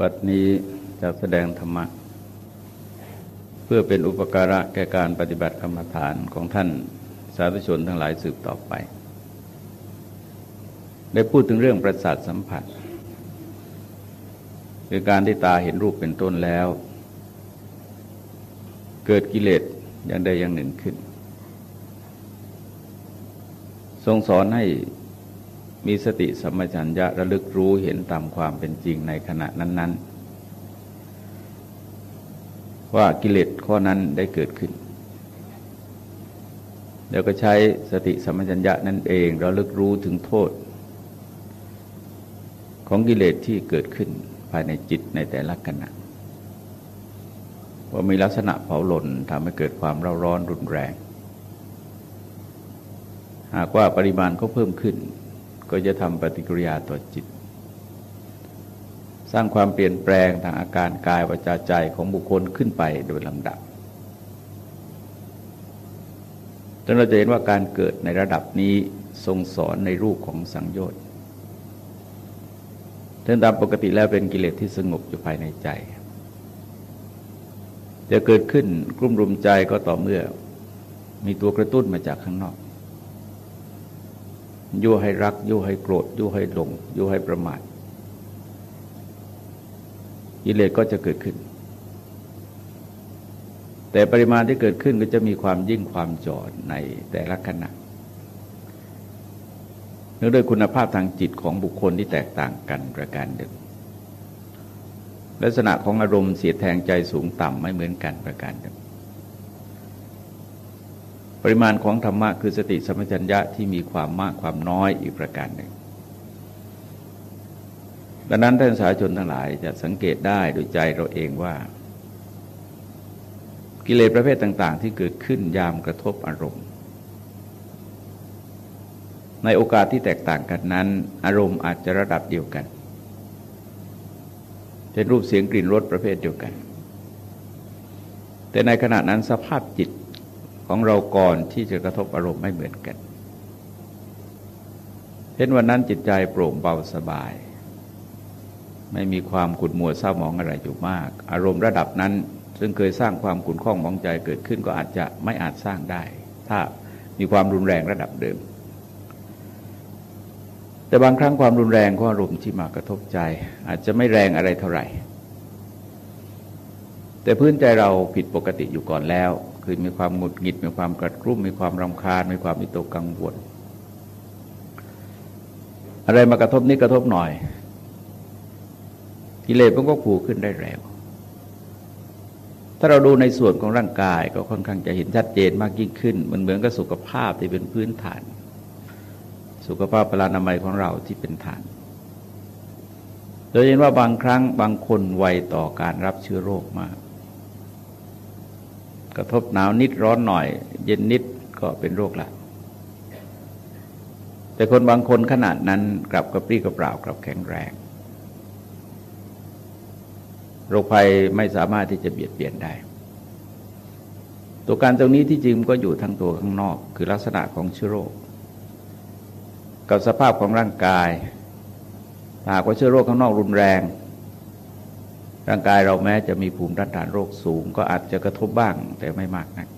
บัดนี้จะแสดงธรรมะ เพื่อเป็นอุปการะแก่การปฏิบัติกรรมฐานของท่านสาธุชนทั้งหลายสืบต่อไป ได้พูดถึงเรื่องประสาทสัมผัสคือการที่ตาเห็นรูปเป็นต้นแล้ว เกิดกิเลสอย่างใดอย่างหนึ่งขึ้น ทรงสอนให้ มีสติสัมปชัญญะระลึกรู้เห็นตามความเป็นจริงในขณะนั้น ๆ ว่ากิเลสข้อนั้นได้เกิดขึ้น แล้วก็ใช้สติสัมปชัญญะนั่นเองระลึกรู้ถึงโทษ ของกิเลสที่เกิดขึ้นภายในจิตในแต่ละขณะว่ามีลักษณะเผาหล่นทำให้เกิดความเร่าร้อนรุนแรง หากว่าปริมาณก็เพิ่มขึ้น ก็จะทำปฏิกิริยาต่อจิต สร้างความเปลี่ยนแปลงทางอาการกายวาจาใจของบุคคลขึ้นไปโดยลำดับจนเราจะเห็นว่าการเกิดในระดับนี้ทรงสอนในรูปของสังโยชน์ถึงตามปกติแล้วเป็นกิเลสที่สงบอยู่ภายในใจ จะเกิดขึ้นกลุ่มรุมใจก็ต่อเมื่อมีตัวกระตุ้นมาจากข้างนอก ยั่วให้รัก ยั่วให้โกรธ ยั่วให้หลง ยั่วให้ประมาทกิเลสก็จะเกิดขึ้น แต่ปริมาณที่เกิดขึ้นก็จะมีความยิ่งความจอดในแต่ละขณะเนื่องด้วยคุณภาพทางจิตของบุคคลที่แตกต่างกันประการหนึ่งลักษณะของอารมณ์เสียแทงใจสูงต่ำไม่เหมือนกันประการหนึ่ง ปริมาณของธรรมะคือสติสัมปชัญญะที่มีความมากความน้อยอีกประการหนึ่ง ดังนั้นท่านสาชนทั้งหลายจะสังเกตได้โดยใจเราเองว่า กิเลสประเภทต่าง ๆ ที่เกิดขึ้นยามกระทบอารมณ์ ในโอกาสที่แตกต่างกันนั้น อารมณ์อาจจะระดับเดียวกันเป็นรูปเสียงกลิ่นรสประเภทเดียวกัน แต่ในขณะนั้นสภาพจิต ของเราก่อนที่จะกระทบอารมณ์ไม่เหมือนกันเห็นวันนั้นจิตใจโปร่งเบาสบาย ไม่มีความขุ่นมัวเศร้าหมองอะไรอยู่มาก อารมณ์ระดับนั้นซึ่งเคยสร้างความขุ่นข้องมองใจเกิดขึ้นก็อาจจะไม่อาจสร้างได้ ถ้ามีความรุนแรงระดับเดิม แต่บางครั้งความรุนแรงของอารมณ์ที่มากระทบใจ อาจจะไม่แรงอะไรเท่าไหร่ แต่พื้นใจเราผิดปกติอยู่ก่อนแล้ว คือมีความหงุดหงิด มีความกระรุ่มมีความรำคาญ มีความมิตกกังวล อะไรมากระทบนี้กระทบหน่อย กิเลสมันก็ผูขึ้นได้เร็วถ้าเราดูในส่วนของร่างกายก็ค่อนข้างจะเห็นชัดเจนมากยิ่งขึ้น มันเหมือนกับสุขภาพที่เป็นพื้นฐาน สุขภาพพลานามัยของเราที่เป็นฐานโดยเห็นว่าบางครั้งบางคนไวต่อการรับเชื้อโรคมาก กระทบหนาวนิดร้อนหน่อย เย็นนิดก็เป็นโรคละแต่คนบางคนขนาดนั้นกลับกระปรี้กระเปร่ากลับแข็งแรง โรคภัยไม่สามารถที่จะเบียดเบียนได้ ตัวการตรงนี้ที่จริงก็อยู่ทั้งตัวข้างนอก คือลักษณะของเชื้อโรค กับสภาพของร่างกายหากว่าเชื้อโรคข้างนอกรุนแรง ร่างกายเราแม้จะมีภูมิต้านทานโรคสูง ก็อาจจะกระทบบ้างแต่ไม่มากนัก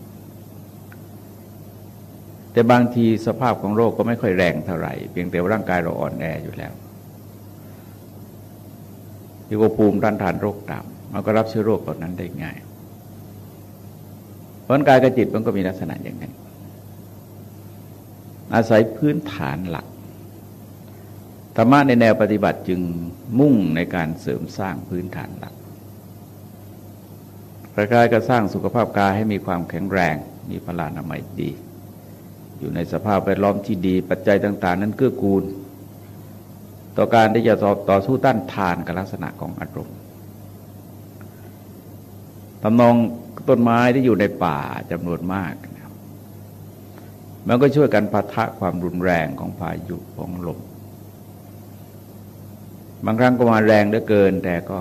แต่บางทีสภาพของโรคก็ไม่ค่อยแรงเท่าไหร่เพียงแต่ร่างกายเราอ่อนแออยู่แล้วที่ว่าภูมิต้านทานโรคต่ำมันก็รับเชื้อโรคเหล่านั้นได้ง่ายเพราะกายกับจิตมันก็มีลักษณะอย่างนั้นอาศัยพื้นฐานหลัก ธรรมะในแนวปฏิบัติจึงมุ่งในการเสริมสร้างพื้นฐานหลักคล้ายก็สร้างสุขภาพกายให้มีความแข็งแรง มีพลานามัยดี อยู่ในสภาพแวดล้อมที่ดี ปัจจัยต่าง ๆ นั้นเกื้อกูล ต่อการที่จะต่อสู้ต้านทานกับลักษณะของอารมณ์ทำนองต้นไม้ที่อยู่ในป่าจำนวนมาก มันก็ช่วยกันพัทะความรุนแรงของพายุของลม บางครั้งก็มาแรงเหลือเกิน แต่ก็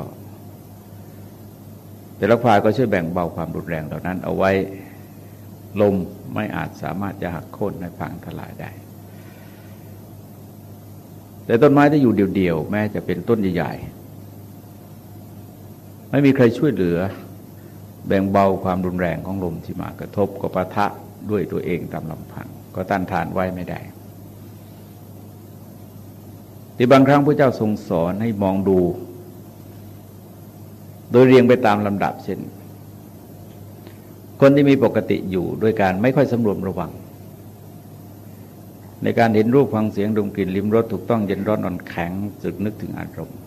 แต่ละฝ่ายก็ช่วยแบ่งเบาความรุนแรงเหล่านั้น เอาไว้ลมไม่อาจสามารถจะหักโค่นในพังทลายได้ แต่ต้นไม้ที่อยู่เดี่ยวๆ แม้จะเป็นต้นใหญ่ๆ ไม่มีใครช่วยเหลือ แบ่งเบาความรุนแรงของลมที่มากระทบก็ปะทะด้วยตัวเองตามลำพัง ก็ต้านทานไว้ไม่ได้ ที่บางครั้งพระเจ้าทรงสอนให้มองดู โดยเรียงไปตามลำดับเช่น คนที่มีปกติอยู่ด้วยการไม่ค่อยสำรวมระวัง ในการเห็นรูปฟังเสียงดมกลิ่นลิ้มรสถูกต้องเย็นร้อนอ่อนแข็งสึกนึกถึงอารมณ์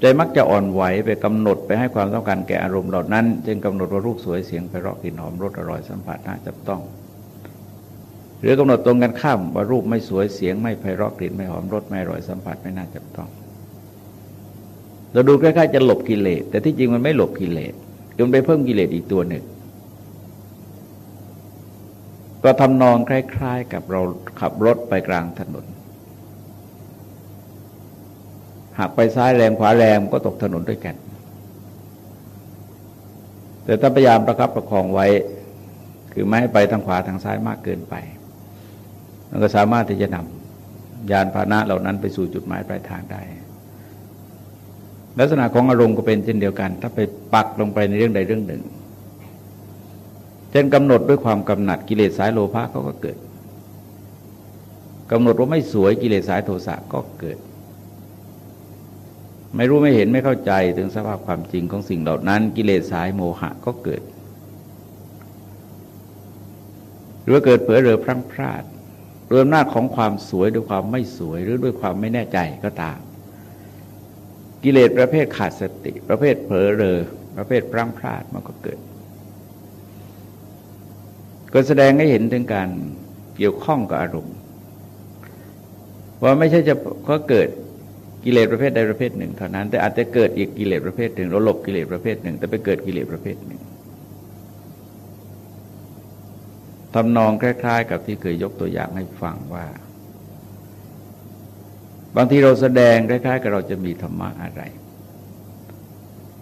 ใจมักจะอ่อนไหวไปกำหนดไปให้ความต้องการแก่อารมณ์เหล่านั้น จึงกำหนดว่ารูปสวยเสียงไพเราะกลิ่นหอมรสอร่อยสัมผัสน่าจับต้อง หรือกำหนดตรงกันข้ามว่ารูปไม่สวยเสียงไม่ไพเราะกลิ่นไม่หอมรสไม่อร่อยสัมผัสไม่น่าจับต้อง เราดูใกล้ๆจะหลบกิเลสแต่ที่จริงมันไม่หลบกิเลสจนไปเพิ่มกิเลสอีกตัวหนึ่ง ก็ทำนองคล้าย ๆ กับเราขับรถไปกลางถนน หากไปซ้ายแรงขวาแรงก็ตกถนนด้วยกัน แต่ถ้าพยายามประคับประคองไว้ คือไม่ให้ไปทางขวาทางซ้ายมากเกินไป มันก็สามารถที่จะนำยานพาหนะเหล่านั้นไปสู่จุดหมายปลายทางได้ ลักษณะของอารมณ์ก็เป็นเช่นเดียวกัน ถ้าไปปักลงไปในเรื่องใดเรื่องหนึ่งเช่นกำหนดด้วยความกำหนัดกิเลสสายโลภะเขาก็เกิดกำหนดว่าไม่สวยกิเลสสายโทสะก็เกิด ไม่รู้ไม่เห็นไม่เข้าใจถึงสภาพความจริงของสิ่งเหล่านั้น กิเลสสายโมหะก็เกิด หรือว่าเกิดเผลอเรอพลั้งพลาด ด้วยอำนาจของความสวยด้วยความไม่สวยหรือด้วยความไม่แน่ใจก็ตาม กิเลสประเภทขาดสติ ประเภทเผลอเรอประเภทพลั้งพลาดมันก็เกิด ก็แสดงให้เห็นถึงการเกี่ยวข้องกับอารมณ์ว่าไม่ใช่จะก็เกิดกิเลสประเภทใดประเภทหนึ่งเท่านั้น แต่อาจจะเกิดอีกกิเลสประเภทหนึ่งเราหลบกิเลสประเภทหนึ่ง แต่ไปเกิดกิเลสประเภทหนึ่ง ทำนองคล้าย ๆ กับที่เคยยกตัวอย่างให้ฟังว่า บางทีเราแสดงคล้าย ๆ กับเราจะมีธรรมะอะไร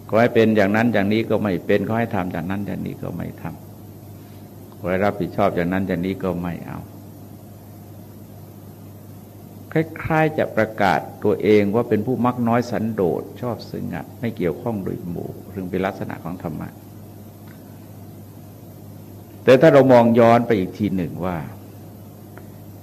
ก็ให้เป็นอย่างนั้นอย่างนี้ก็ไม่เป็นเขาให้ทำอย่างนั้นอย่างนี้ก็ไม่ทำขอให้รับผิดชอบอย่างนั้นอย่างนี้ก็ไม่เอา คล้ายๆจะประกาศตัวเองว่าเป็นผู้มักน้อยสันโดษชอบสงัดไม่เกี่ยวข้องโดยหมู่ซึ่งเป็นลักษณะของธรรมะ แต่ถ้าเรามองย้อนไปอีกทีหนึ่งว่า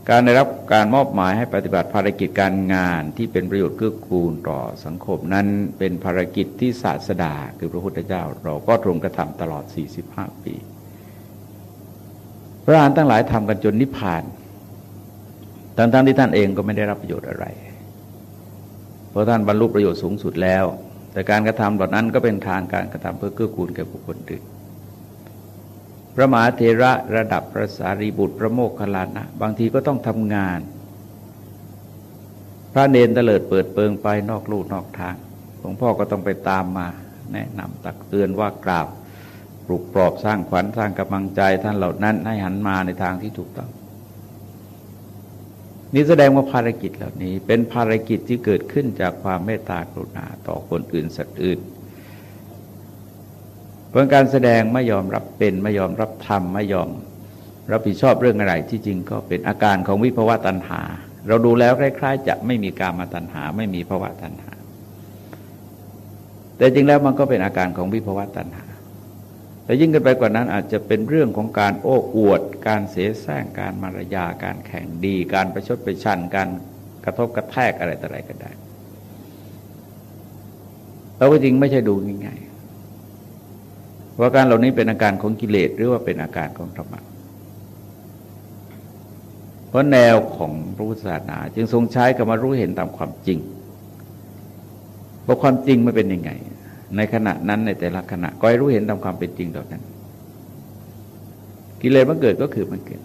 การได้รับการมอบหมายให้ปฏิบัติภารกิจการงานที่เป็นประโยชน์เกื้อกูลต่อสังคมนั้นเป็นภารกิจที่ศาสดาคือพระพุทธเจ้า เราก็ทรงกระทำตลอด 45 ปี พระอรหันต์ทั้งหลายทำกันจนนิพพานทั้งๆที่ท่านเองก็ไม่ได้รับประโยชน์อะไร เพราะท่านบรรลุประโยชน์สูงสุดแล้ว แต่การกระทำแบบนั้นก็เป็นทางการกระทำเพื่อเกื้อกูลแก่บุคคลอื่น ระมหาเทระระดับพระสารีบุตรพระโมคคัลลานะ บางทีก็ต้องทำงาน พระเนนเตลิดเปิดเปิงไปนอกลู่นอกทางหลวงพ่อก็ต้องไปตามมา แนะนำตักเตือนว่ากราบปลุกปลอบสร้างขวัญสร้างกำลังใจท่านเหล่านั้นให้หันมาในทางที่ถูกต้องนี่แสดงว่าภารกิจเหล่านี้ เป็นภารกิจที่เกิดขึ้นจากความเมตตากรุณาต่อคนอื่นสัตว์อื่น เป็นการแสดงไม่ยอมรับเป็นไม่ยอมรับธรรมไม่ยอมรับผิดชอบเรื่องอะไรที่จริงก็เป็นอาการของวิภวะตัณหา เราดูแล้วคล้าย ๆ จะไม่มีการมาตัณหา ไม่มีภวะตัณหา แต่จริงแล้วมันก็เป็นอาการของวิภวะตัณหาแต่ยิ่งขึ้นไปกว่านั้นอาจจะเป็นเรื่องของการโอ้อวด การเสแสร้งการมารยาการแข่งดี การประชดประชันการกระทบกระแทกอะไรต่ออะไรก็ได้แล้วก็จริงไม่ใช่ดูง่าย ว่าการเหล่านี้เป็นอาการของกิเลสหรือว่าเป็นอาการของธรรมะเพราะแนวของพระพุทธศาสนา จึงทรงใช้กับมารู้เห็นตามความจริงว่าความจริงไม่เป็นยังไง ในขณะนั้นในแต่ละขณะก็ให้รู้เห็นตามความเป็นจริงต่อนั้น กิเลสมันเกิดก็คือมันเกิด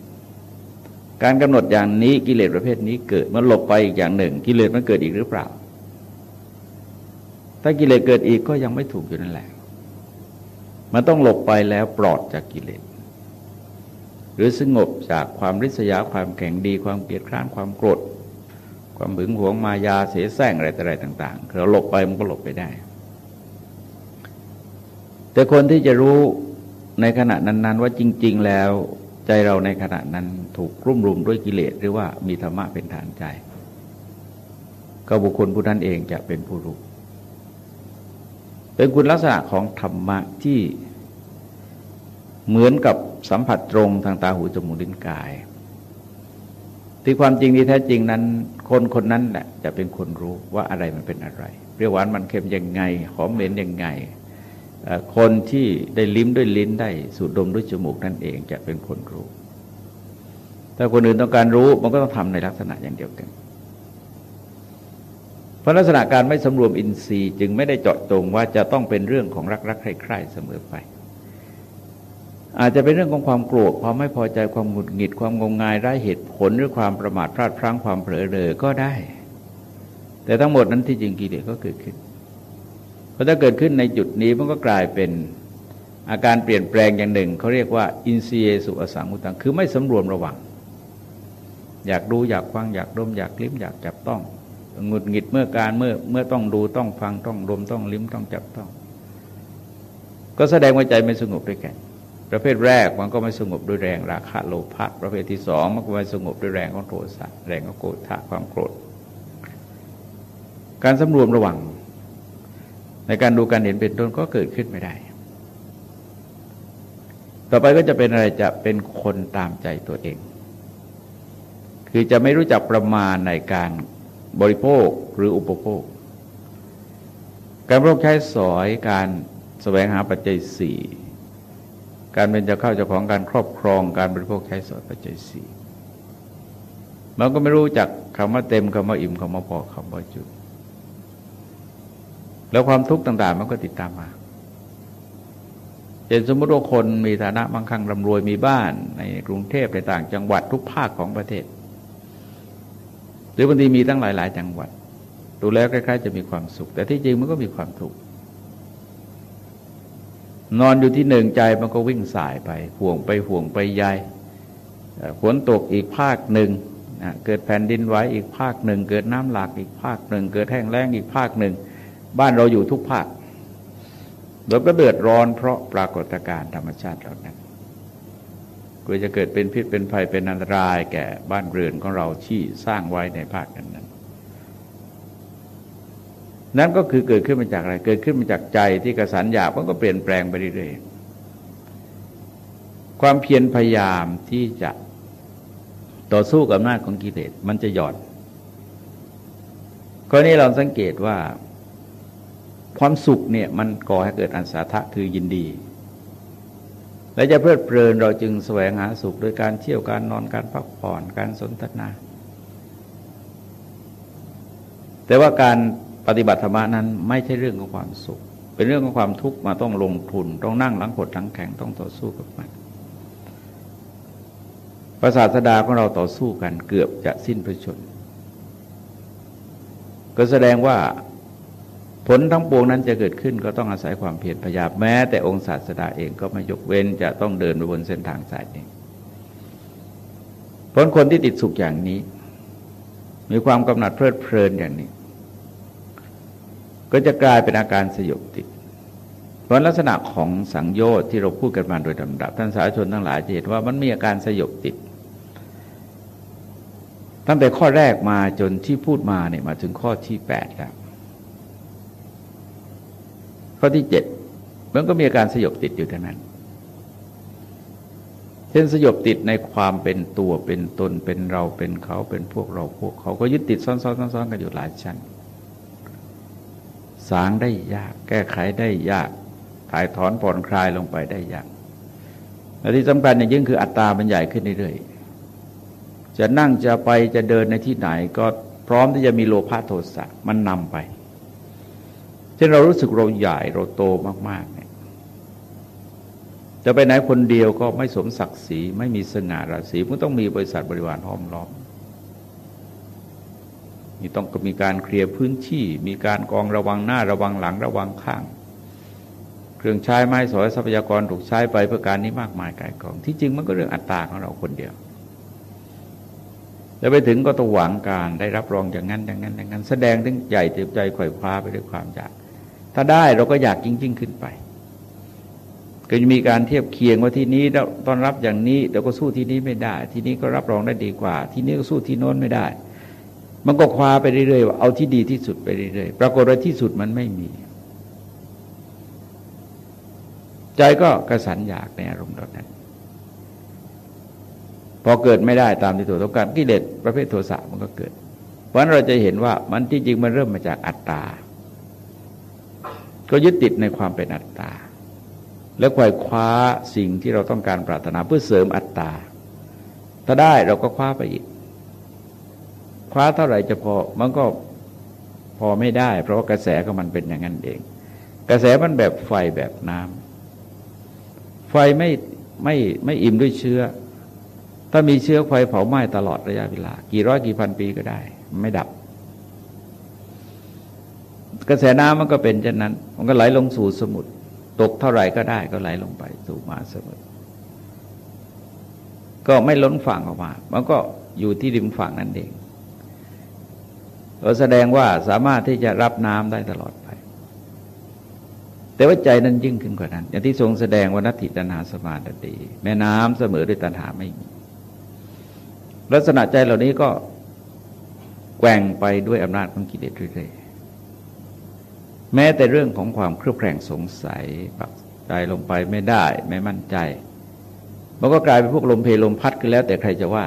การกำหนดอย่างนี้กิเลสประเภทนี้เกิดมันหลบไปอีกอย่างหนึ่ง กิเลสมันเกิดอีกหรือเปล่า ถ้ากิเลสเกิดอีกก็ยังไม่ถูกอยู่นั่นแหละ มันต้องหลบไปแล้วปลอดจากกิเลสหรือสงบจากความริษยาความแข็งดีความเกลียดคร้านความโกรธ ความหึงหวงมายาเสแสร้งอะไรต่างๆเราหลบไปมันก็หลบไปได้ แต่คนที่จะรู้ในขณะนั้น ๆ ว่าจริง ๆ แล้วใจเราในขณะนั้นถูกรุ่มรุมด้วยกิเลสหรือว่ามีธรรมะเป็นฐานใจ ก็บุคคลผู้นั้นเองจะเป็นผู้รู้ เป็นคุณลักษณะของธรรมะที่เหมือนกับสัมผัสตรงทางตาหูจมูกลิ้นกาย ที่ความจริงที่แท้จริงนั้น คนคนนั้นแหละจะเป็นคนรู้ว่าอะไรมันเป็นอะไร เปรี้ยวหวานมันเค็มยังไง หอมเหม็นยังไง คนที่ได้ลิ้มด้วยลิ้นได้สูดดมด้วยจมูกนั่นเองจะเป็นคนรู้ ถ้าคนอื่นต้องการรู้มันก็ต้องทำในลักษณะอย่างเดียวกัน เพราะลักษณะการไม่สำรวมอินทรีย์จึงไม่ได้เจาะจงว่าจะต้องเป็นเรื่องของรักรักใคร่ๆเสมอไป อาจจะเป็นเรื่องของความโกรธความไม่พอใจความหงุดหงิดความงมงายไร้เหตุผลหรือความประมาทพลาดพลั้งความเผลอเลยก็ได้ แต่ทั้งหมดนั้นที่จริงกิเลสก็เกิดขึ้นพอถ้าเกิดขึ้นในจุดนี้มันก็กลายเป็นอาการเปลี่ยนแปลงอย่างหนึ่งเขาเรียกว่าอินเซียสุอสังมุตังคือไม่สำรวมระวัง อยากดูอยากฟังอยากดมอยากลิ้มอยากจับต้อง หงุดหงิดเมื่อการเมื่อเมื่อต้องดูต้องฟังต้องดมต้องลิ้มต้องจับต้อง ก็แสดงว่าใจไม่สงบด้วยกัน ประเภทแรกมันก็ไม่สงบด้วยแรงราคะโลภะประเภทที่สองมันก็ไม่สงบด้วยแรงของโทสะแรงของโกรธะความโกรธ การสำรวมระวัง ในการดูการเห็นเป็นต้นก็เกิดขึ้นไม่ได้ ต่อไปก็จะเป็นอะไรจะเป็นคนตามใจตัวเอง คือจะไม่รู้จักประมาณในการ บริโภคหรืออุปโภค การบริโภคใช้สอยการแสวงหาปัจจัยสี่การเป็นเจ้าเข้าเจ้าของการครอบครองการบริโภคใช้สอยปัจจัยสี่มันก็ไม่รู้จักคำว่าเต็มคำว่าอิ่มคำว่าพอคำว่าจุดแล้วความทุกข์ต่าง ๆ มันก็ติดตามมาเช่นสมมติว่าคนมีฐานะมั่งคั่งร่ำรวยมีบ้านในกรุงเทพในต่างจังหวัดทุกภาคของประเทศ หรือบางทีมีตั้งหลายๆจังหวัด ดูแล้วคล้ายๆ จะมีความสุข แต่ที่จริงมันก็มีความทุกข์นอนอยู่ที่หนึ่งใจมันก็วิ่งสายไป ห่วงไปห่วงไปใยฝนตกอีกภาคหนึ่งเกิดแผ่นดินไหวอีกภาคหนึ่ง เกิดน้ำหลากอีกภาคหนึ่ง เกิดแห้งแล้งอีกภาคหนึ่ง บ้านเราอยู่ทุกภาคเราก็เดือดร้อนเพราะปรากฏการณ์ธรรมชาติเหล่านั้น กลัวจะเกิดเป็นพิษเป็นภัยเป็นอันตรายแก่บ้านเรือนของเราที่สร้างไว้ในภาคนั้นนั้นนั่นก็คือเกิดขึ้นมาจากอะไร เกิดขึ้นมาจากใจที่กระสันหยาบมันก็เปลี่ยนแปลงไปเรื่อยๆความเพียรพยายามที่จะต่อสู้กับอำนาจของกิเลสมันจะหย่อนกรณีเราสังเกตว่าความสุขเนี่ยมันก่อให้เกิดอันสาทะคือยินดี และจะเพลิดเพลินเราจึงแสวงหาสุขโดยการเที่ยวการนอนการพักผ่อนการสนทนา แต่ว่าการปฏิบัติธรรมนั้นไม่ใช่เรื่องของความสุข เป็นเรื่องของความทุกข์มาต้องลงทุน ต้องนั่งหลังขดหลังแข็งต้องต่อสู้กับมันประสาทดาของเราต่อสู้กันเกือบจะสิ้นพระชน ก็แสดงว่า ผลทั้งปวงนั้นจะเกิดขึ้นก็ต้องอาศัยความเพียรพยายามแม้แต่องค์ศาสดาเองก็ไม่ยกเว้นจะต้องเดินไปบนเส้นทางสายนี้ผลคนที่ติดสุขอย่างนี้ มีความกำหนัดเพลิดเพลินอย่างนี้ ก็จะกลายเป็นอาการสยบติดเพราะลักษณะของสังโยชน์ที่เราพูดกันมาโดยลำดับท่านสาธารณชนทั้งหลายจะเห็นว่ามันมีอาการสยบติด ตั้งแต่ข้อแรกมาจนที่พูดมาเนี่ยมาถึงข้อที่แปดแล้ว ข้อที่เจ็ดมันก็มีอาการสยบติดอยู่ทั้งนั้น เช่นสยบติดในความเป็นตัวเป็นตนเป็นเราเป็นเขาเป็นพวกเราพวกเขาก็ยึดติดซ้อนๆๆกันอยู่หลายชั้น สางได้ยาก แก้ไขได้ยาก ถ่ายถอนผ่อนคลายลงไปได้ยากและที่สำคัญอย่างยิ่งคืออัตตามันใหญ่ขึ้นเรื่อยๆ จะนั่งจะไปจะเดินในที่ไหนก็พร้อมที่จะมีโลภะโทสะมันนำไป เช่นเรารู้สึกเราใหญ่เราโตมากๆเนี่ยจะไปไหนคนเดียวก็ไม่สมศักดิ์ศรีไม่มีสง่าราศีมันต้องมีบริษัทบริวารห้อมล้อมมีต้องมีการเคลียร์พื้นที่ มีการกองระวังหน้าระวังหลังระวังข้าง เครื่องใช้ไม้สอยทรัพยากรถูกใช้ไปเพื่อการนี้มากมายกายกอง ที่จริงมันก็เรื่องอัตตาของเราคนเดียวแล้วไปถึงก็ต้องหวังการได้รับรองอย่างนั้นอย่างนั้นอย่างนั้น แสดงถึงใหญ่เต็มใจไขว่คว้าไปด้วยความอยาก ถ้าได้เราก็อยากยิ่งยิ่งขึ้นไป ก็จะมีการเทียบเคียงว่าที่นี้ต้อนรับอย่างนี้เราก็สู้ที่นี้ไม่ได้ ที่นี้ก็รับรองได้ดีกว่า ที่นี้ก็สู้ที่โน้นไม่ได้ มันก็คว้าไปเรื่อยๆว่าเอาที่ดีที่สุดไปเรื่อยๆปรากฏว่าที่สุดมันไม่มี ใจก็กระสันอยากในอารมณ์เหล่านั้นพอเกิดไม่ได้ตามที่ตัวต้องการกิเลสประเภทโทสะมันก็เกิด เพราะนั้นเราจะเห็นว่ามันที่จริงมันเริ่มมาจากอัตตา ก็ยึดติดในความเป็นอัตตา แล้วควยคว้าสิ่งที่เราต้องการปรารถนาเพื่อเสริมอัตตา ถ้าได้เราก็คว้าไปอีก คว้าเท่าไหร่จะพอมันก็พอไม่ได้ เพราะว่ากระแสของมันเป็นอย่างนั้นเอง กระแสมันแบบไฟแบบน้ำไฟไม่ไม่ไม่อิ่มด้วยเชื้อ ถ้ามีเชื้อไฟเผาไหม้ตลอดระยะเวลา กี่ร้อยกี่พันปีก็ได้ ไม่ดับ กระแสน้ำมันก็เป็นเช่นนั้น มันก็ไหลลงสู่สมุทรตกเท่าไหร่ก็ได้ก็ไหลลงไปสู่มหาสมุทรก็ไม่ล้นฝั่งออกมา มันก็อยู่ที่ริมฝั่งนั่นเองเราแสดงว่าสามารถที่จะรับน้ำได้ตลอดไป แต่ว่าใจนั้นยิ่งขึ้นกว่านั้น อย่างที่ทรงแสดงว่านัตถิตันหาสมาธิแม่น้ำเสมอด้วยตันหาไม่มี ลักษณะใจเหล่านี้ก็แกว่งไปด้วยอำนาจของกิเลสเรื่อย แม้แต่เรื่องของความเครือบแคลงสงสัยปักใจลงไปไม่ได้ไม่มั่นใจ มันก็กลายเป็นพวกลมเพลลมพัดกันแล้ว แต่ใครจะว่า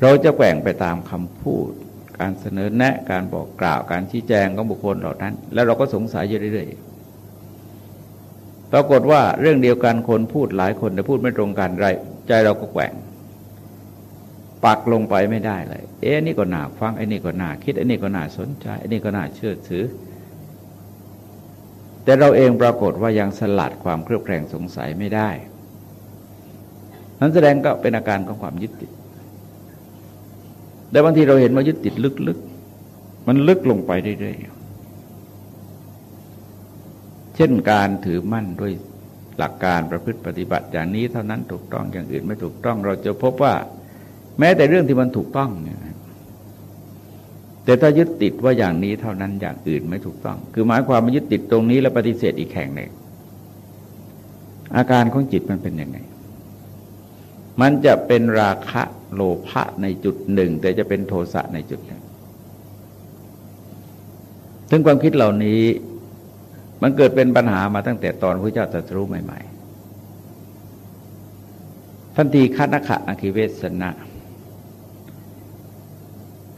เราจะแกว่งไปตามคำพูด การเสนอแนะการบอกกล่าวการชี้แจงของบุคคลเหล่านั้น แล้วเราก็สงสัยอยู่เรื่อยๆปรากฏว่าเรื่องเดียวกันคนพูดหลายคนแต่พูดไม่ตรงกันไรใจเราก็แกว่ง ปักลงไปไม่ได้เลย เอ๊ะนี่ก็น่าฟังไอ้นี่ก็น่าคิดไอ้นี่ก็น่าสนใจไอ้นี่ก็น่าเชื่อถือ แต่เราเองปรากฏว่ายังสลัดความเครือบแคลงสงสัยไม่ได้ นั้นแสดงก็เป็นอาการของความยึดติด แต่บางทีเราเห็นว่ายึดติดลึกๆ มันลึกลงไปเรื่อยๆ เช่นการถือมั่นด้วยหลักการประพฤติปฏิบัติอย่างนี้เท่านั้นถูกต้องอย่างอื่นไม่ถูกต้องเราจะพบว่า แม้แต่เรื่องที่มันถูกต้องเนี่ยแต่ถ้ายึดติดว่าอย่างนี้เท่านั้นอย่างอื่นไม่ถูกต้อง คือหมายความมายึดติดตรงนี้แล้วปฏิเสธอีกแห่งหนึ่งอาการของจิตมันเป็นยังไง มันจะเป็นราคะโลภะในจุดหนึ่ง แต่จะเป็นโทสะในจุดหนึ่งซึ่งความคิดเหล่านี้มันเกิดเป็นปัญหามาตั้งแต่ตอนพระเจ้าตรัสรู้ใหม่ ๆท่านทีคันัคะอคิเวสนะ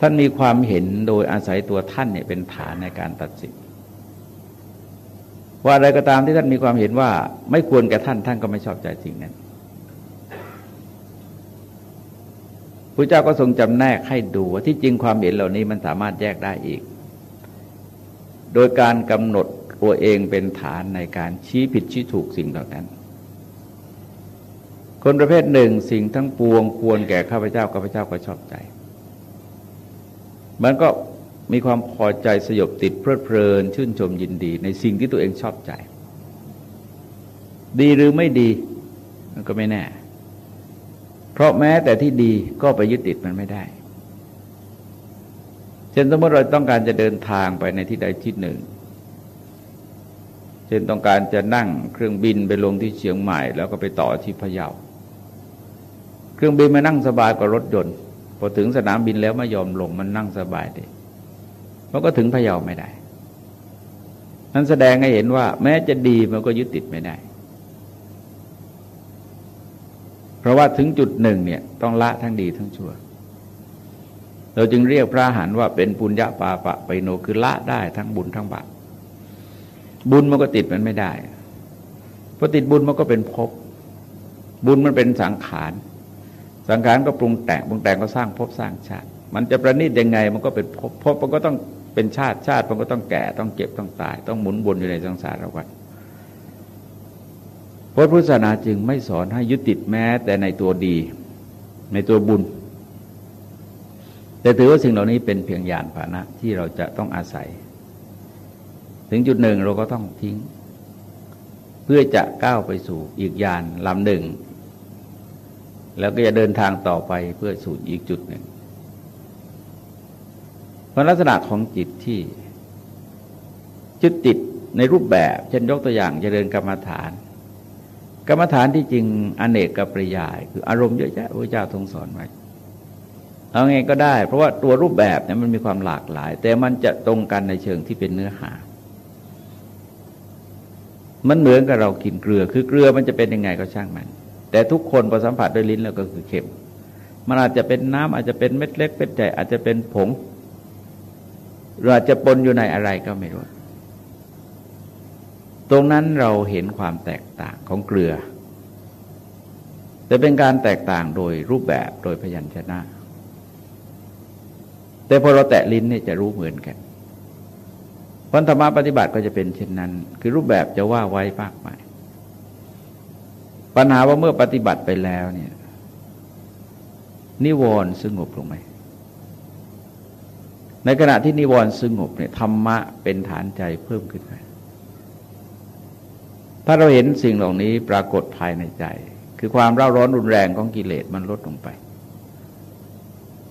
ท่านมีความเห็นโดยอาศัยตัวท่านเนี่ยเป็นฐานในการตัดสินว่าอะไรก็ตามที่ท่านมีความเห็นว่า ไม่ควรแก่ท่านท่านก็ไม่ชอบใจสิ่งนั้นพระเจ้าก็ทรงจำแนกให้ดูว่าที่จริงความเห็นเหล่านี้มันสามารถแยกได้อีก โดยการกำหนดตัวเองเป็นฐานในการชี้ผิดชี้ถูกสิ่งเหล่านั้น คนประเภทหนึ่งสิ่งทั้งปวงควรแก่ข้าพเจ้าข้าพเจ้าก็ชอบใจ มันก็มีความพอใจสยบติดเพลิดเพลิน ชื่นชมยินดี ในสิ่งที่ตัวเองชอบใจ ดีหรือไม่ดี มันก็ไม่แน่ เพราะแม้แต่ที่ดีก็ไปยึดติดมันไม่ได้ เช่นสมมติเราต้องการจะเดินทางไปในที่ใดที่หนึ่ง เช่นต้องการจะนั่งเครื่องบินไปลงที่เชียงใหม่ แล้วก็ไปต่อที่พะเยา เครื่องบินมานั่งสบายกว่ารถยนต์ พอถึงสนามบินแล้วไม่ยอมลงมันนั่งสบายดีมันก็ถึงพะเยาไม่ได้ นั้นแสดงให้เห็นว่า แม้จะดีมันก็ยึดติดไม่ได้ เพราะว่าถึงจุดหนึ่งเนี่ย ต้องละทั้งดีทั้งชั่ว เราจึงเรียกพระหันว่าเป็นปุญญาปาปะไปโนคือละได้ทั้งบุญทั้งบาปบุญมันก็ติดมันไม่ได้พอติดบุญมันก็เป็นภพบุญมันเป็นสังขาร สังขารก็ปรุงแต่งปรุงแต่งก็สร้างภพสร้างชาติ มันจะประณีตยังไงมันก็เป็นภพภพมันก็ต้องเป็นชาติชาติมันก็ต้องแก่ต้องเก็บต้องตาย ต้องหมุนวนอยู่ในสังสารวัฏพระพุทธศาสนาจึงไม่สอนให้ยึดติดแม้ แต่ในตัวดี ในตัวบุญ แต่ถือว่าสิ่งเหล่านี้เป็นเพียงยานพาหนะที่เราจะต้องอาศัย ถึงจุดหนึ่งเราก็ต้องทิ้ง เพื่อจะก้าวไปสู่อีกยานลำหนึ่ง แล้วก็จะเดินทางต่อไปเพื่อสู่อีกจุดหนึ่งเพราะลักษณะของจิตที่ยึดติดในรูปแบบเช่นยกตัวอย่างจะเดินกรรมฐาน กรรมฐานที่จริงอเนกกับปริยาย คืออารมณ์เยอะแยะพระเจ้าทรงสอนไว้เอาไงก็ได้ เพราะว่าตัวรูปแบบเนี่ยมันมีความหลากหลาย แต่มันจะตรงกันในเชิงที่เป็นเนื้อหา มันเหมือนกับเรากินเกลือ คือเกลือมันจะเป็นยังไงก็ช่างมัน แต่ทุกคนพอสัมผัสด้วยลิ้นแล้วก็คือเค็ม มันอาจจะเป็นน้ำอาจจะเป็นเม็ดเล็กเม็ดใหญ่อาจจะเป็นผงหรืออาจจะปนอยู่ในอะไรก็ไม่รู้ ตรงนั้นเราเห็นความแตกต่างของเกลือ แต่เป็นการแตกต่างโดยรูปแบบโดยพยัญชนะ แต่พอเราแตะลิ้นเนี่ยจะรู้เหมือนกันพันธรรมะปฏิบัติก็จะเป็นเช่นนั้น คือรูปแบบจะว่าไว้มากมาย ปัญหาว่าเมื่อปฏิบัติไปแล้วเนี่ยนิวรณ์สงบลงไหมในขณะที่นิวรณ์สงบเนี่ยธรรมะเป็นฐานใจเพิ่มขึ้นไปถ้าเราเห็นสิ่งเหล่านี้ปรากฏภายในใจ คือความเร่าร้อนรุนแรงของกิเลสมันลดลงไป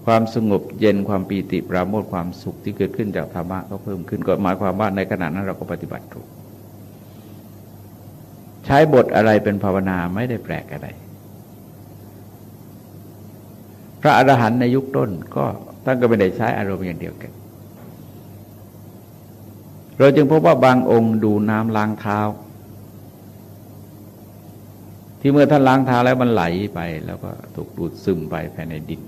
ความสงบเย็นความปีติปราโมทความสุขที่เกิดขึ้นจากธรรมะก็เพิ่มขึ้นก็หมายความว่าในขณะนั้นเราก็ปฏิบัติถูก ใช้บทอะไรเป็นภาวนาไม่ได้แปลกอะไร พระอรหันต์ในยุคต้นก็ท่านก็ไม่ได้ใช้อารมณ์อย่างเดียวกัน เราจึงพบว่าบางองค์ดูน้ำล้างเท้า ที่เมื่อท่านล้างเท้าแล้วมันไหลไป แล้วก็ถูกดูดซึมไปภายในดิน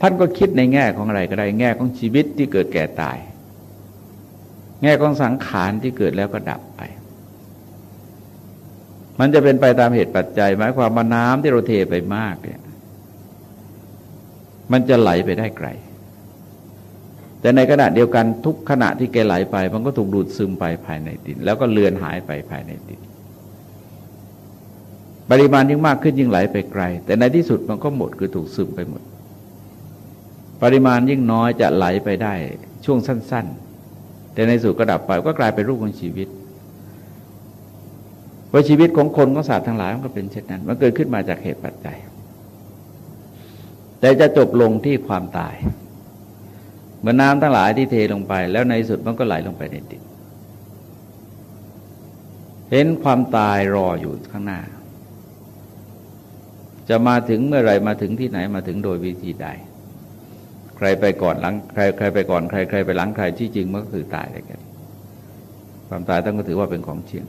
ท่านก็คิดในแง่ของอะไรก็ได้ แง่ของชีวิตที่เกิดแก่ตาย แง่ของสังขารที่เกิดแล้วก็ดับไป มันจะเป็นไปตามเหตุปัจจัย หมายความว่าน้ำที่เราเทไปมากเนี่ยมันจะไหลไปได้ไกล แต่ในขณะเดียวกันทุกขณะที่แกไหลไป มันก็ถูกดูดซึมไปภายในดิน แล้วก็เลือนหายไปภายในดิน ปริมาณยิ่งมากขึ้นยิ่งไหลไปไกล แต่ในที่สุดมันก็หมดคือถูกซึมไปหมด ปริมาณยิ่งน้อยจะไหลไปได้ช่วงสั้น ๆ แต่ในสุดก็ดับไปก็กลายเป็นรูปของชีวิต ว่าชีวิตของคนของสัตว์ทั้งหลายมันก็เป็นเช่นนั้น มันเกิดขึ้นมาจากเหตุปัจจัย แต่จะจบลงที่ความตายเมื่อน้ำทั้งหลายที่เทลงไป แล้วในสุดมันก็ไหลลงไปในดินเห็นความตายรออยู่ข้างหน้า จะมาถึงเมื่อไรมาถึงที่ไหนมาถึงโดยวิธีใด ใครไปก่อนหลังใครใครไปก่อนใครใครไปหลังใครที่จริงมันก็คือตายได้กัน ความตายต้องก็ถือว่าเป็นของจริง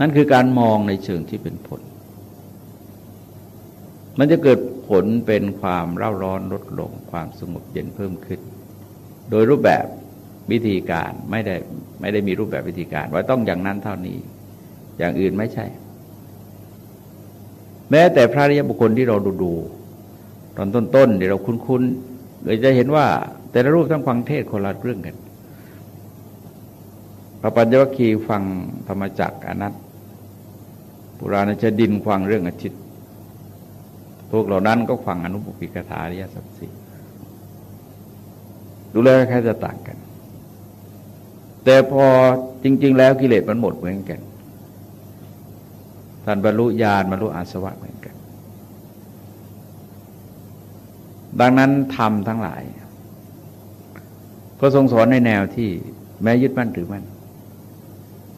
นั่นคือการมองในเชิงที่เป็นผล มันจะเกิดผลเป็นความเร่าร้อนลดลง ความสงบเย็นเพิ่มขึ้น โดยรูปแบบวิธีการไม่ได้ไม่ได้มีรูปแบบวิธีการว่าต้องอย่างนั้นเท่านี้ อย่างอื่นไม่ใช่ แม้แต่พระริยบุคคลที่เราดูดูตอนต้นๆเดี๋ยวเราคุ้นๆเลยจะเห็นว่าแต่ละรูปทั้งฟังเทศคนละเรื่องกันพระปัญญวัคคีย์ฟังธรรมจักอนัต ปุราณชดินฟังเรื่องอาทิตย์ พวกเหล่านั้นก็ฟังอนุปปิกถาริยสัจสีดูแลแค่จะต่างกัน แต่พอจริง ๆ แล้วกิเลสมันหมดเหมือนกัน ท่านบรรลุญาณบรรลุอาสวะเหมือนกัน ดังนั้นทำทั้งหลาย ก็ทรงสอนในแนวที่แม้ยึดมั่นถือมั่น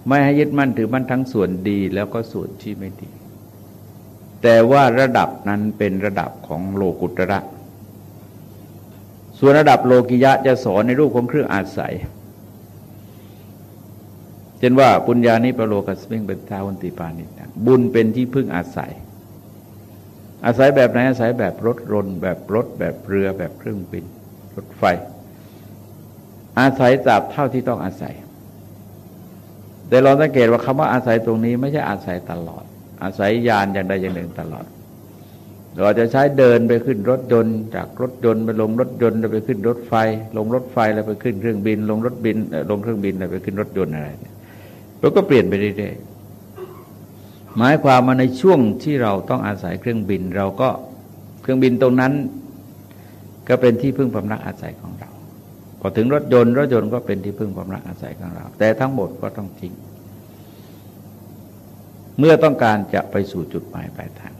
ไม่ให้ยึดมั่นถือมั่นทั้งส่วนดีแล้วก็ส่วนที่ไม่ดี แต่ว่าระดับนั้นเป็นระดับของโลกุตระ ส่วนระดับโลกิยะจะสอนในรูปของเครื่องอาศัยเช่นว่าปุญญานิปโลกัสมิงเป็นทาวันติปานิบุญเป็นที่พึ่งอาศัย อาศัยแบบไหนอาศัยแบบรถรนแบบรถแบบเรือแบบเครื่องบินรถไฟ อาศัยจับเท่าที่ต้องอาศัย แต่เราสังเกตว่าคำว่าอาศัยตรงนี้ไม่ใช่อาศัยตลอด อาศัยยานอย่างใดอย่างหนึ่งตลอด เราจะใช้เดินไปขึ้นรถยนต์จากรถยนต์ไปลงรถยนต์แล้วไปขึ้นรถไฟ ลงรถไฟแล้วไปขึ้นเครื่องบิน ลงรถบินลงเครื่องบินแล้วไปขึ้นรถยนต์อะไรเนี่ยเราก็เปลี่ยนไปเรื่อยๆหมายความมาในช่วงที่เราต้องอาศัยเครื่องบิน เราก็เครื่องบินตรงนั้น ก็เป็นที่พึ่งพำนักอาศัยของ อถึงรถยนต์รถยนต์ก็เป็นที่พึ่งพำนักอาศัยของเรา แต่ทั้งหมดก็ต้องทิ้ง เมื่อต้องการจะไปสู่จุดหมายปลายทาง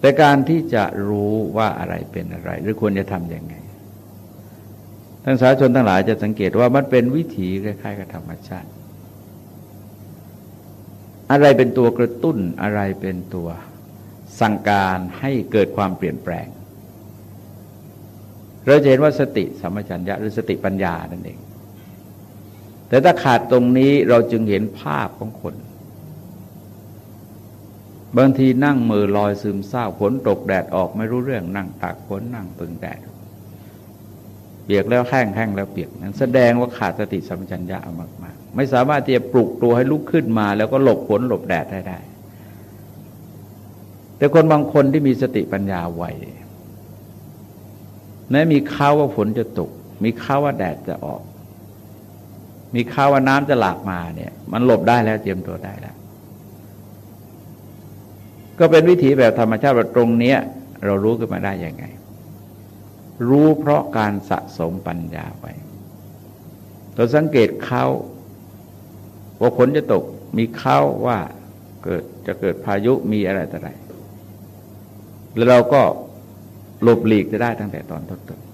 แต่การที่จะรู้ว่าอะไรเป็นอะไร หรือควรจะทำยังไงทั้งสาชนทั้งหลายจะสังเกตว่ามันเป็นวิถีคล้ายๆกับธรรมชาติ อะไรเป็นตัวกระตุ้นอะไรเป็นตัวสั่งการให้เกิดความเปลี่ยนแปลง เราจะเห็นว่าสติสัมปชัญญะหรือสติปัญญานั่นเอง แต่ถ้าขาดตรงนี้เราจึงเห็นภาพของคน บางทีนั่งมือลอยซึมเศร้าฝนตกแดดออกไม่รู้เรื่องนั่งตากฝนนั่งปึงแดดเปียกแล้วแห้งแห้งแล้วเปียกนั้นแสดงว่าขาดสติสัมปชัญญะมากๆ ไม่สามารถที่จะปลุกตัวให้ลุกขึ้นมา แล้วก็หลบฝนหลบแดดได้ได้ แต่คนบางคนที่มีสติปัญญาไว แม้มีข้าวว่าฝนจะตก มีข้าวว่าแดดจะออก มีข้าวว่าน้ำจะหลากมาเนี่ย มันหลบได้แล้วเตรียมตัวได้แล้ว ก็เป็นวิถีแบบธรรมชาติว่าตรงเนี้ย เรารู้ขึ้นมาได้ยังไง รู้เพราะการสะสมปัญญาไปเราสังเกตเขาว่าฝนจะตก มีเขาว่าเกิดจะเกิดพายุมีอะไรต่ออะไรแล้วเราก็ หลบหลีกจะได้ตั้งแต่ตอนต้นๆ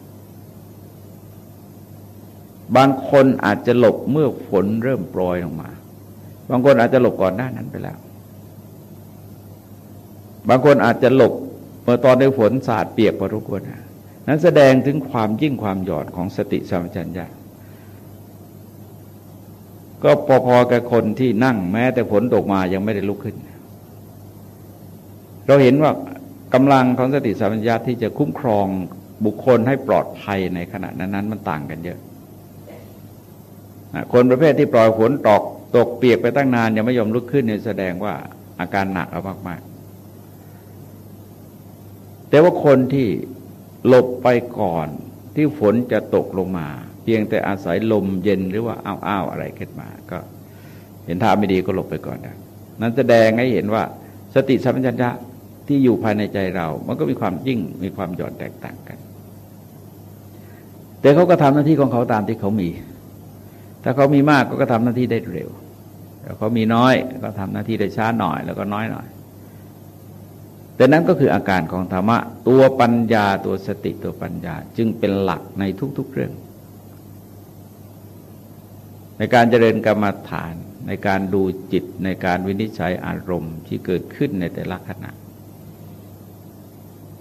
บางคนอาจจะหลบเมื่อฝนเริ่มโปรยลงมา บางคนอาจจะหลบก่อนหน้านั้นไปแล้ว บางคนอาจจะหลบเมื่อตอนในฝนสาดเปียกพอทุกคนนั้นแสดงถึงความยิ่งความหยอดของสติสัมปชัญญะก็พอๆกับคนที่นั่งแม้แต่ฝนตกมายังไม่ได้ลุกขึ้น เราเห็นว่า กำลังของสติสัมปชัญญะที่จะคุ้มครองบุคคลให้ปลอดภัยในขณะนั้นมันต่างกันเยอะ คนประเภทที่ปล่อยฝนตกตกเปียกไปตั้งนานยังไม่ยอมลุกขึ้นเนี่ยแสดงว่าอาการหนักเอามากๆ แต่ว่าคนที่หลบไปก่อนที่ฝนจะตกลงมา เพียงแต่อาศัยลมเย็นหรือว่าอ้าวๆอะไรขึ้นมา ก็เห็นท่าไม่ดีก็หลบไปก่อนนะนั้นแสดงให้เห็นว่าสติสัมปชัญญะ ที่อยู่ภายในใจเรา มันก็มีความยิ่งมีความหย่อนแตกต่างกัน แต่เขาก็ทำหน้าที่ของเขาตามที่เขามี ถ้าเขามีมากก็ทำหน้าที่ได้เร็วแต่เขามีน้อยก็ทำหน้าที่ได้ช้าหน่อยแล้วก็น้อยหน่อย แต่นั้นก็คืออาการของธรรมะ ตัวปัญญาตัวสติตัวปัญญา จึงเป็นหลักในทุก ๆเรื่อง ในการเจริญกรรมฐานในการดูจิตในการวินิจฉัยอารมณ์ที่เกิดขึ้นในแต่ละขณะ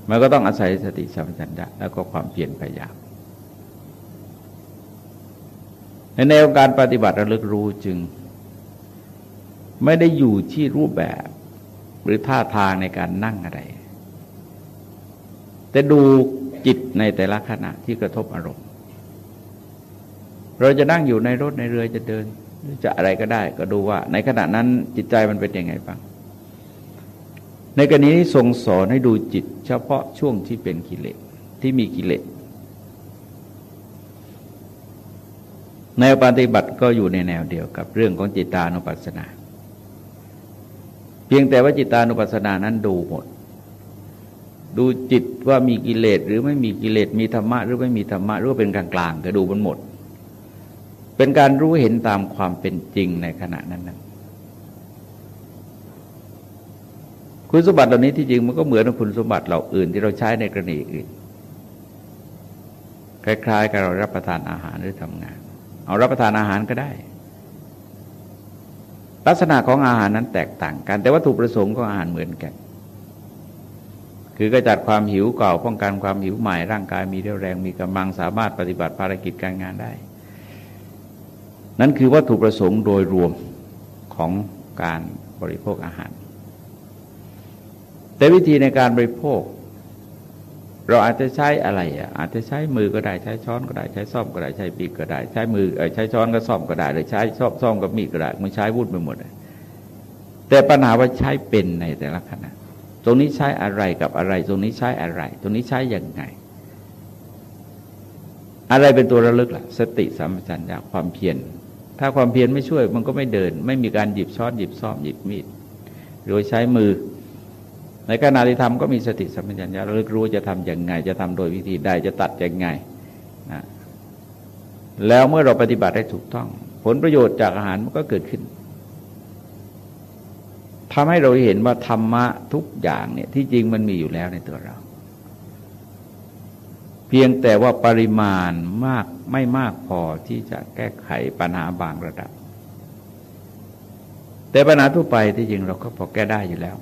มันก็ต้องอาศัยสติสัมปชัญญะแล้วก็ความเพียรพยายามในแนวการปฏิบัติระลึกรู้จึง ไม่ได้อยู่ที่รูปแบบ หรือท่าทางในการนั่งอะไร แต่ดูจิตในแต่ละขณะที่กระทบอารมณ์ เราจะนั่งอยู่ในรถในเรือจะเดินจะอะไรก็ได้ ก็ดูว่า ในขณะนั้นจิตใจมันเป็นยังไงบ้าง ในกรณีนี้ทรงสอนให้ดูจิต เฉพาะช่วงที่เป็นกิเลสที่มีกิเลสในปฏิบัติก็อยู่ในแนวเดียวกับเรื่องของจิตานุปัสสนา เพียงแต่ว่าจิตานุปัสสนานั้นดูหมด ดูจิตว่ามีกิเลสหรือไม่มีกิเลสมีธรรมะหรือไม่มีธรรมะหรือเป็นกลางๆก็ดูมันหมด เป็นการรู้เห็นตามความเป็นจริงในขณะนั้น คุณสมบัติเหล่านี้ที่จริงมันก็เหมือนกับคุณสมบัติเหล่าอื่นที่เราใช้ในกรณีอื่น คล้ายๆ กับเรารับประทานอาหารหรือทำงาน เอารับประทานอาหารก็ได้ ลักษณะของอาหารนั้นแตกต่างกัน แต่วัตถุประสงค์ของอาหารเหมือนกัน คือกระจัดความหิวเก่าป้องกันความหิวใหม่ร่างกายมีเรี่ยวแรงมีกำลังสามารถปฏิบัติภารกิจการงานได้ นั่นคือวัตถุประสงค์โดยรวมของการบริโภคอาหาร แต่วิธีในการบริโภค เราอาจจะใช้อะไรอะอาจจะใช้มือก็ได้ใช้ช้อนก็ได้ใช้ซ่อมก็ได้ใช้ปีกก็ได้ ใช้มือใช้ช้อนก็ซ่อมก็ได้หรือใช้ซ่อมซ่อมกับมีดก็ได้มันใช้วุ่นไปหมดเลยแต่ปัญหาว่าใช้เป็นในแต่ละขณะตรงนี้ใช้อะไรกับอะไร ตรงนี้ใช้อะไร ตรงนี้ใช้อย่างไง อะไรเป็นตัวระลึกล่ะ สติสัมปชัญญะความเพียรถ้าความเพียรไม่ช่วยมันก็ไม่เดิน ไม่มีการหยิบช้อนหยิบซ่อมหยิบมีดหรือใช้มือ ในขณะที่ทำก็มีสติสัมปชัญญะระลึกรู้จะทำอย่างไง จะทำโดยวิธีใดจะตัดอย่างไงนะแล้วเมื่อเราปฏิบัติได้ถูกต้อง ผลประโยชน์จากอาหารมันก็เกิดขึ้นทำให้เราเห็นว่าธรรมะทุกอย่างเนี่ยที่จริงมันมีอยู่แล้วในตัวเรา เพียงแต่ว่าปริมาณมากไม่มากพอที่จะแก้ไขปัญหาบางระดับ แต่ปัญหาทั่วไปที่จริงเราก็พอแก้ได้อยู่แล้ว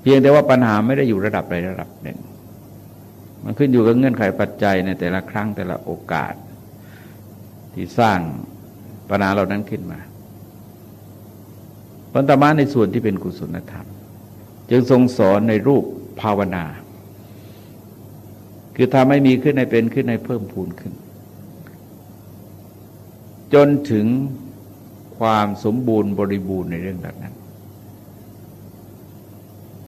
เพียงแต่ว่าปัญหาไม่ได้อยู่ระดับใดระดับหนึ่ง มันขึ้นอยู่กับเงื่อนไขปัจจัยในแต่ละครั้งแต่ละโอกาส ที่สร้างปัญหาเหล่านั้นขึ้นมาปัญตมาในส่วนที่เป็นกุศลธรรม จึงทรงสอนในรูปภาวนา คือทำให้มีขึ้นในเป็นขึ้นในเพิ่มพูนขึ้น จนถึงความสมบูรณ์บริบูรณ์ในเรื่องแบบนั้น